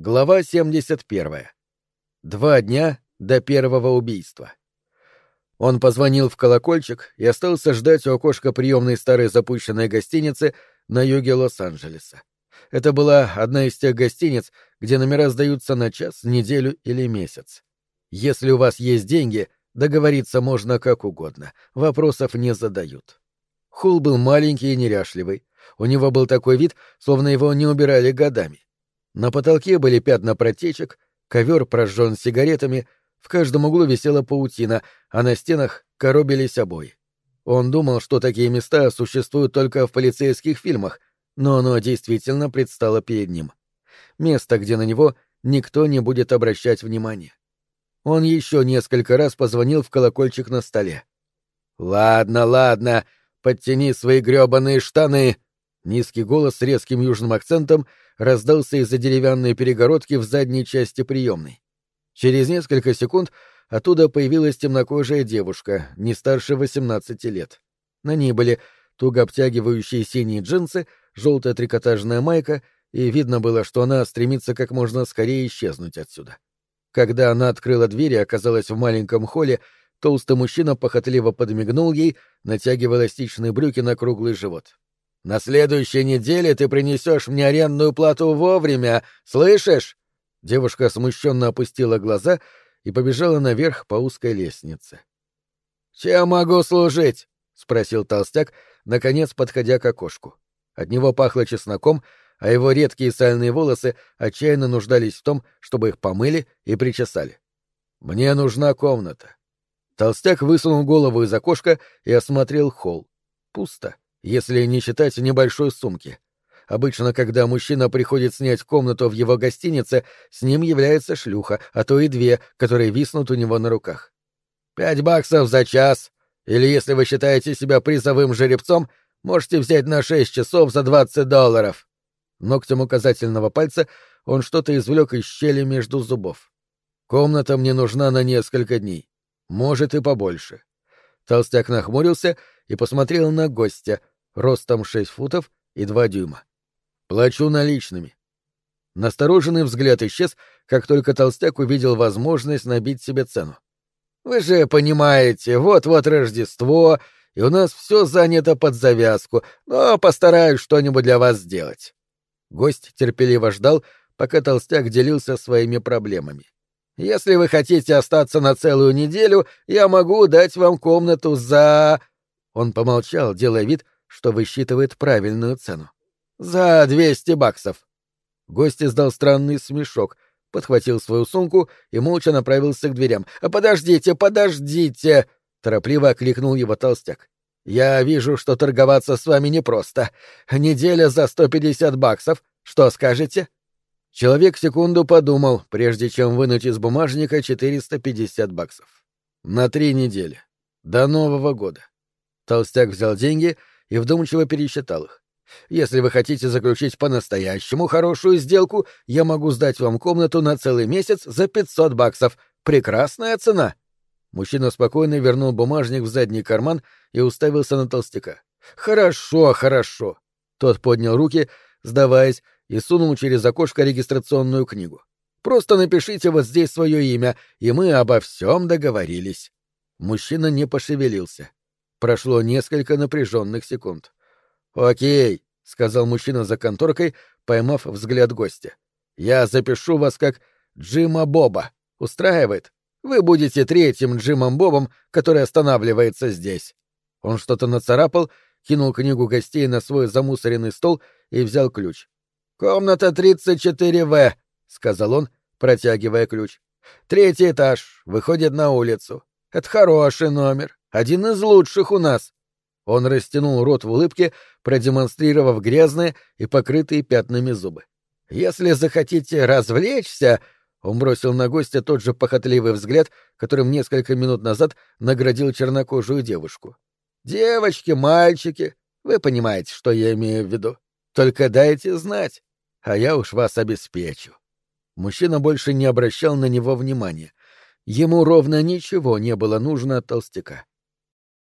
Глава 71. Два дня до первого убийства. Он позвонил в колокольчик и остался ждать у окошка приемной старой запущенной гостиницы на юге Лос-Анджелеса. Это была одна из тех гостиниц, где номера сдаются на час, неделю или месяц. Если у вас есть деньги, договориться можно как угодно, вопросов не задают. Холл был маленький и неряшливый. У него был такой вид, словно его не убирали годами. На потолке были пятна протечек, ковер прожжен сигаретами, в каждом углу висела паутина, а на стенах коробились обои. Он думал, что такие места существуют только в полицейских фильмах, но оно действительно предстало перед ним. Место, где на него никто не будет обращать внимания. Он еще несколько раз позвонил в колокольчик на столе. «Ладно, ладно, подтяни свои грёбаные штаны!» Низкий голос с резким южным акцентом раздался из-за деревянной перегородки в задней части приемной. Через несколько секунд оттуда появилась темнокожая девушка, не старше 18 лет. На ней были туго обтягивающие синие джинсы, желтая трикотажная майка, и видно было, что она стремится как можно скорее исчезнуть отсюда. Когда она открыла дверь и оказалась в маленьком холле, толстый мужчина похотливо подмигнул ей, натягивая эластичные брюки на круглый живот. На следующей неделе ты принесешь мне арендную плату вовремя, слышишь? Девушка смущенно опустила глаза и побежала наверх по узкой лестнице. Чем могу служить? спросил толстяк, наконец подходя к окошку. От него пахло чесноком, а его редкие сальные волосы отчаянно нуждались в том, чтобы их помыли и причесали. Мне нужна комната. Толстяк высунул голову из окошка и осмотрел холл. Пусто если не считать небольшой сумки. Обычно, когда мужчина приходит снять комнату в его гостинице, с ним является шлюха, а то и две, которые виснут у него на руках. «Пять баксов за час. Или, если вы считаете себя призовым жеребцом, можете взять на шесть часов за двадцать долларов». Ногтем указательного пальца он что-то извлек из щели между зубов. «Комната мне нужна на несколько дней. Может, и побольше». Толстяк нахмурился и посмотрел на гостя, ростом шесть футов и два дюйма. «Плачу наличными». Настороженный взгляд исчез, как только толстяк увидел возможность набить себе цену. «Вы же понимаете, вот-вот Рождество, и у нас все занято под завязку, но постараюсь что-нибудь для вас сделать». Гость терпеливо ждал, пока толстяк делился своими проблемами. «Если вы хотите остаться на целую неделю, я могу дать вам комнату за...» Он помолчал, делая вид, что высчитывает правильную цену. «За двести баксов!» Гость издал странный смешок, подхватил свою сумку и молча направился к дверям. «Подождите, подождите!» — торопливо окликнул его толстяк. «Я вижу, что торговаться с вами непросто. Неделя за сто пятьдесят баксов. Что скажете?» Человек секунду подумал, прежде чем вынуть из бумажника четыреста пятьдесят баксов. На три недели. До Нового года. Толстяк взял деньги и вдумчиво пересчитал их. Если вы хотите заключить по-настоящему хорошую сделку, я могу сдать вам комнату на целый месяц за пятьсот баксов. Прекрасная цена. Мужчина спокойно вернул бумажник в задний карман и уставился на толстяка. Хорошо, хорошо. Тот поднял руки, сдаваясь, и сунул через окошко регистрационную книгу. Просто напишите вот здесь свое имя, и мы обо всем договорились. Мужчина не пошевелился. Прошло несколько напряженных секунд. «Окей», — сказал мужчина за конторкой, поймав взгляд гостя. «Я запишу вас как Джима Боба. Устраивает? Вы будете третьим Джимом Бобом, который останавливается здесь». Он что-то нацарапал, кинул книгу гостей на свой замусоренный стол и взял ключ. «Комната 34В», — сказал он, протягивая ключ. «Третий этаж, выходит на улицу. Это хороший номер. Один из лучших у нас. Он растянул рот в улыбке, продемонстрировав грязные и покрытые пятнами зубы. Если захотите развлечься, он бросил на гостя тот же похотливый взгляд, которым несколько минут назад наградил чернокожую девушку. Девочки, мальчики, вы понимаете, что я имею в виду. Только дайте знать, а я уж вас обеспечу. Мужчина больше не обращал на него внимания. Ему ровно ничего не было нужно от толстяка.